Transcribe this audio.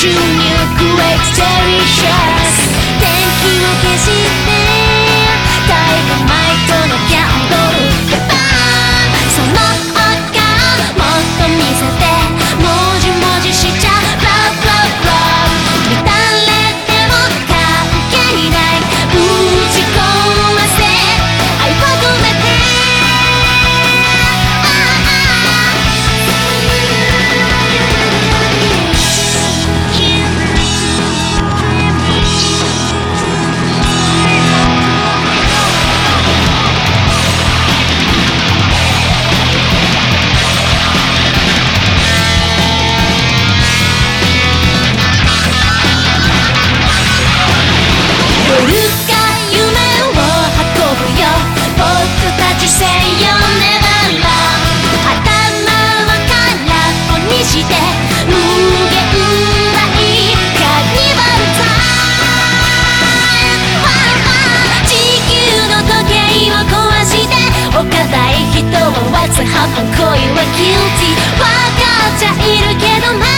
junior great terry 恋は guilty わかっちゃいるけどま